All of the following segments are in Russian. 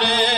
Amen.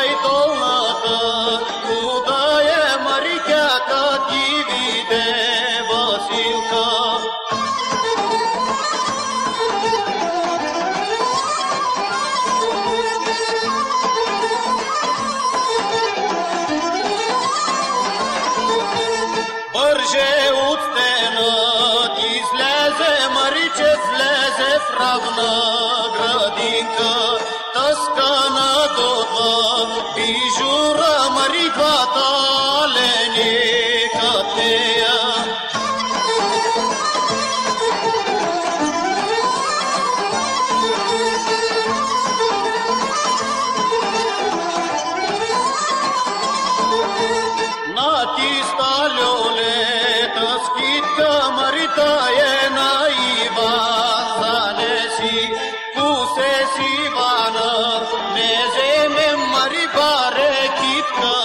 Лев равна градинка, тоска на готва, бижура марипата лене катея. Натиста лёле, тоскит камаритае, keep